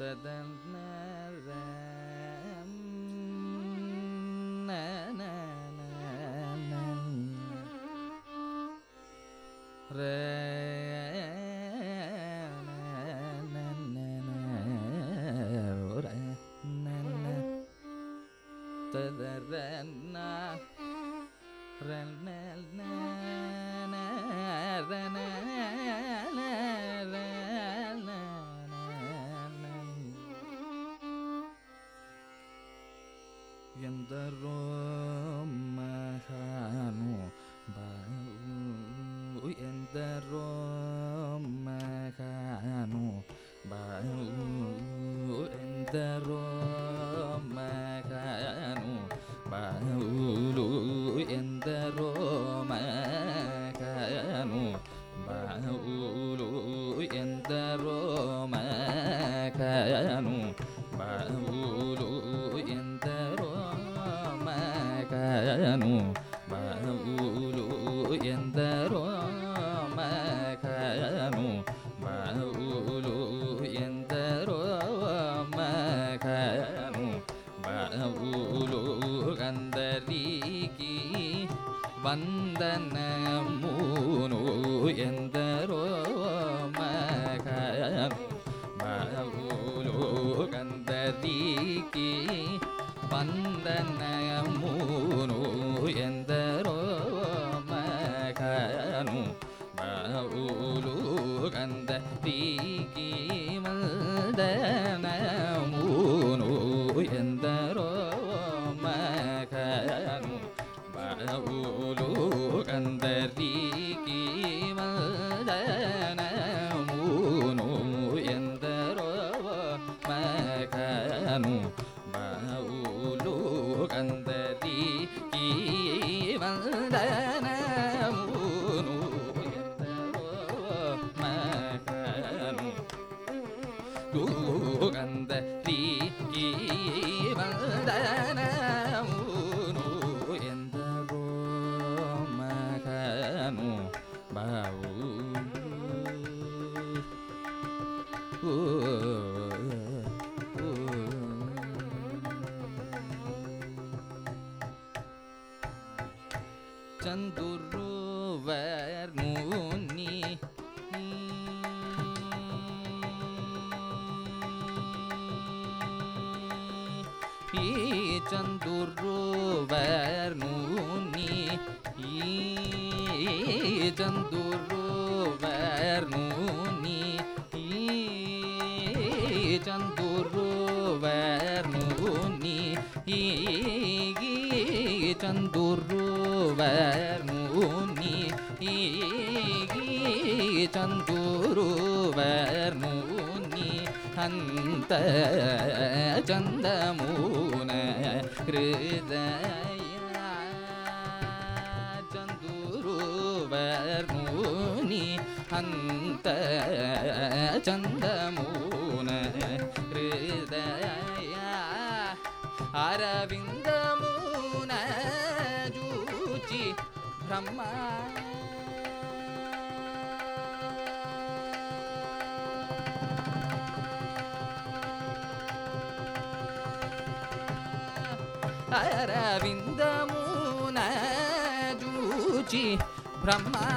തദന ఎందరో మహాను బావు ఎందరో మహాను బావు ఎందరో bảo ಚಂದುರುವರ್ ಮುನಿ ಈ ಚಂದುರುವರ್ ಮುನಿ ಈ ಚಂದುರುವರ್ ಮುನಿ ಈ ಚಂದುರುವರ್ ಮುನಿ ಈ ಚಂದುರುವರ್ ಮುನಿ ಹಂತ ಚಂದ ಮೂನ ಹೃದಯ ಚಂದೂರುವರ್ಮೂನಿ ಹಂತ ಚಂದ ಮೂನ ಹೃದಯ ಅರವಿಂದ ಮೂನ ಜೂಚಿ ಬ್ರಹ್ಮ అరవిందమున జూచి బ్రహ్మానందమగు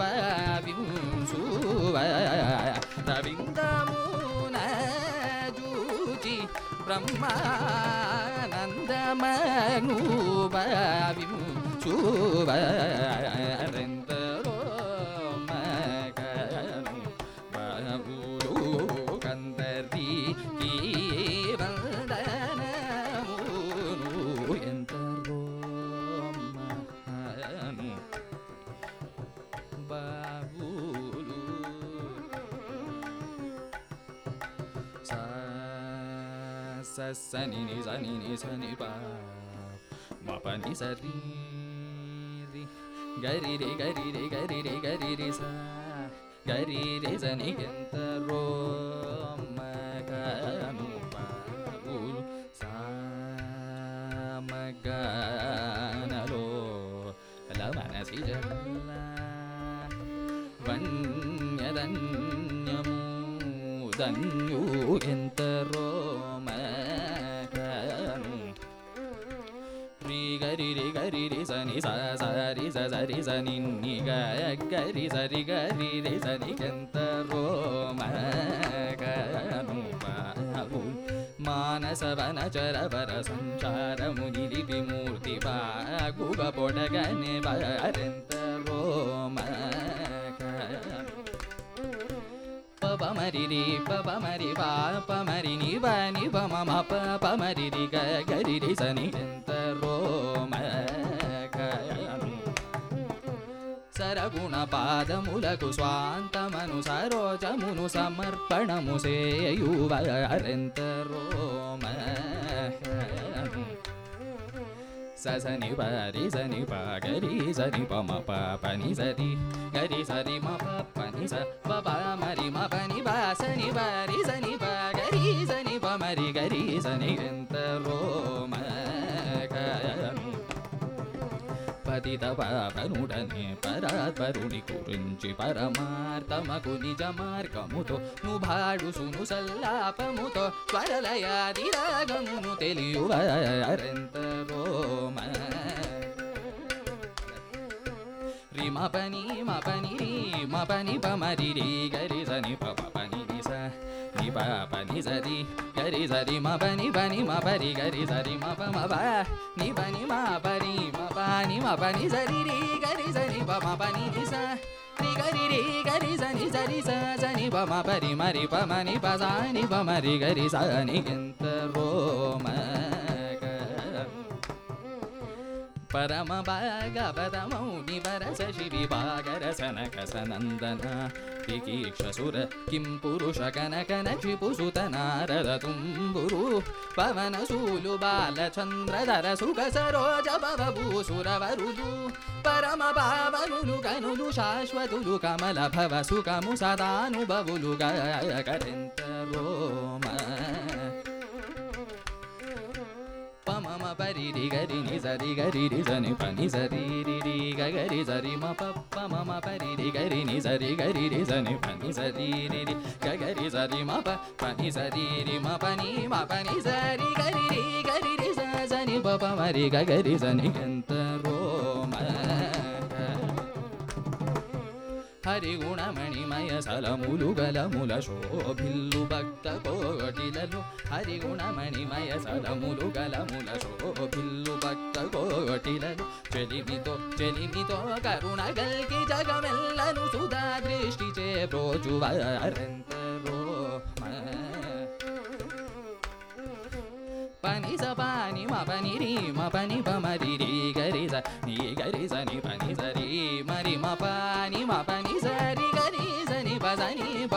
భావింసువ రవిందమున జూచి బ్రహ్మానందమగు భావింసువ sa sa ni ni sa ni ni sa ni pa ma pa ni sa ri ri ga ri ri ga ri ri ga ri sa ga ri ri ni ken ma ka mu pa u sa ma ga na lo la ma na si la van ya dan ya mu dan yu ken సని స సరి స సరి సని ని గ గరి సరి గరి రి సని ఎంత రోమకను బాగు మానస వనచర వర సంచారము నిలిపి మూర్తి బాగుగ పొడగనే వరెంత రోమకను పమరి రి పమరి పాపమరి ని బని పమ ప పమరి రి గ గరి రి సని ఎంత సరగుణ పాదములకు స్వాంతమను సరోజమును సమర్పణము సేయువరెంతరోమ సని పరి సని పగరి సని పమ పని సరి గరి సరి మ పని స ప మరి మ పని బా సని పరి సని పగరి సని పమరి గరి సని ఎంత పతిత పాపనుడనే పరాత్పరుని గురించి పరమార్థమకు నిజ మార్గముతో నుభాడుసును సల్లాపముతో స్వరలయాది రాగమును తెలియువరెంత రిమ పని మ. పని రీ మ పని పమరి రీ గరి సని ప పని ri ba ba ni za ri ga ri za ri ma ba ni ba ni ma ba ri ga ri za ri ma ba ma ba ni ba ni ma ba ni ma ba ni ma ba ni za ri ri ga ri za ri ba ma ba ni ni sa ri ga ri ri ga ri za ni za ri sa za ni ba ma ba ri ma ri ba ma ni ba za ni ba ma ri ga ri za ni ginta ro ma परमभागपदमौनि वरसशिविभागरसनकसनन्दन किसुर किं पुरुषकनकनशिपुसुतनारद तुम्बुरु पवनसूलुबालचन्द्रधरसुभसरोज बभूसुरवरु परमपावनुलुकनु शाश्व कमलभव सुखमु सदानुबुलु गायकर పరి రి గరి ని సరి గరి రి సని పని సరి రి రి గరి సరి మ పప్ప మమ పరి రి గరి ని సరి గరి రి సని పని సరి రి రి గరి సరి మ ప పని సరి రి మ పని మ పని సరి గరి రి గరి రి సని ప ప మరి గరి సని ఎంత హరిగుణమణిమయ సలములు గలముల శోభిల్లు భక్త కోటిలలు. హరిగుణమణిమయ సలములు గలముల శోభిల్లు భక్త కోటిలలు. చెలిమితో చెలిమితో కరుణ గల్కి జగమెల్లను సుధా దృష్టి చే పని స పాని మ పని రీ మ పని ప మరి రి గరి స ని గరి స ని పని స రి మరి మ పాని మ పని ప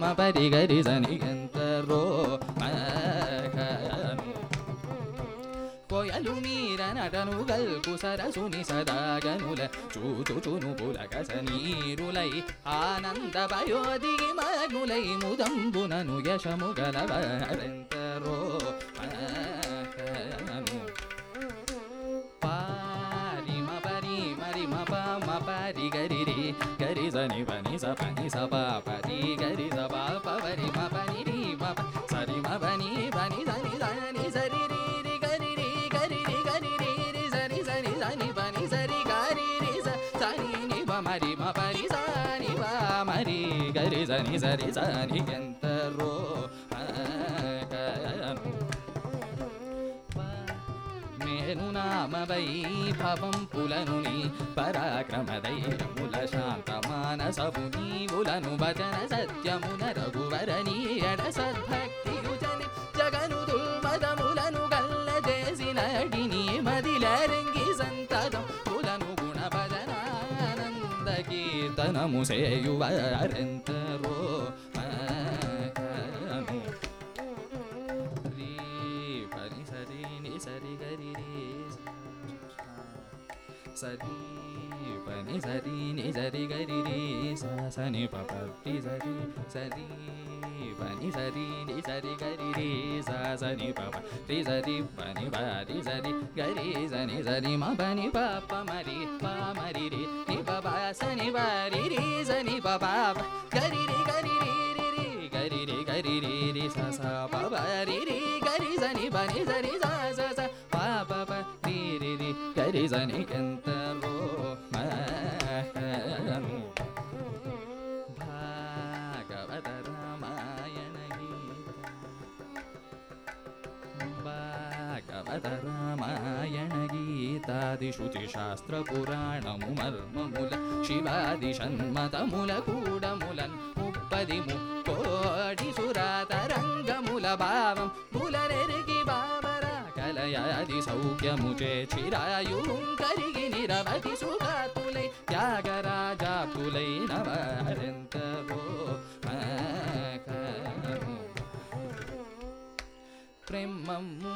స పరి గరి జని ఎంతరో కోయలు మీర నటను గల్పు సరసుని సదాగనుల చూచుచును పులకస నీరులై ఆనంద భయోదిగి మగ్నులై ముదంబునను యశము గలవరెంతరో సని సరి సని ఎంత నేను నామవై మేను పులనుని పరాక్రమ దైవముల శాంత మానసము నీవులను. భజన సత్యమున రఘువరని ఎడ సద్భక్తియుజని ಸಂತನ ಮುಸೆಯುವರೆಂತರೋ ಸರಿ ಸರಿ ಸರಿ मुसे ಸರಿ papa ni sari ni sari gari ni sa sa ni papa ni sari sari pa ni sari ni sari gari ni sa sa ni papa ni sari pa ni pa ni sari gari sa ni sari ma pa ni papa ma ri pa ma ri ri ni papa sa ni pa ri ri sa ni papa gari ri gari ri gari ri gari ri ri sa sa pa pa ri ri gari sa ni pa ni sa ni sa sa sa pa pa pa ri ri ri gari sa ni kanta Ramayan गी वा कवत रामायण गीतादिशुचिशास्त्रपुराणमुल शिवादिषन्मतमुलकूडमुलन्दिमुक्कोटि सुरातरङ्गमुलभावम् సౌఖ్యము సౌఖ్యముచే కరిగి నిరవధి సుఖాతులై త్యాగరాజాతులై నవరెంతరో మకము ప్రేమము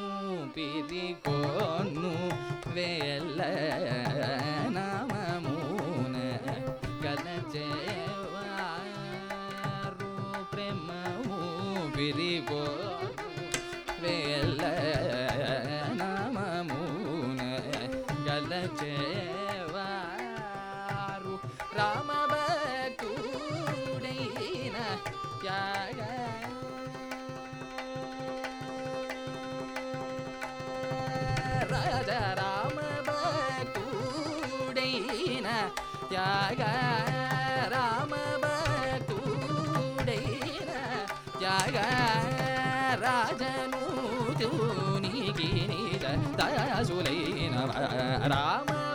పిరికోను వేల నామమున గలచేవారు ప్రేమము పిరికోను వేల சேவாரு ராமப கூடையின யாக ராஜ ராமப கூடையின யாக ராமப கூடையின யாக ராஜனூ தூனிகினி தயசுலை أنعاما